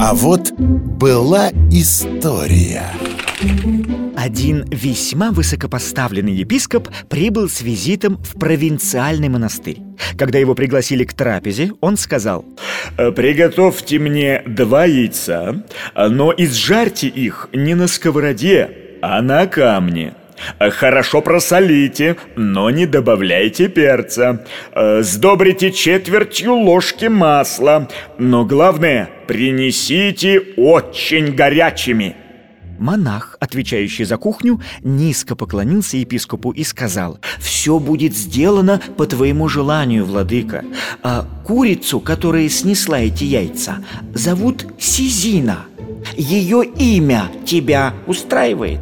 А вот была история. Один весьма высокопоставленный епископ прибыл с визитом в провинциальный монастырь. Когда его пригласили к трапезе, он сказал «Приготовьте мне два яйца, но изжарьте их не на сковороде, а на камне» Хорошо просолите, но не добавляйте перца. Сдобрите четвертью ложки масла. Но главное, принесите очень горячими. Монах, отвечающий за кухню, низко поклонился епископу и сказал «Все будет сделано по твоему желанию, владыка. А Курицу, которая снесла эти яйца, зовут Сизина. Ее имя тебя устраивает?»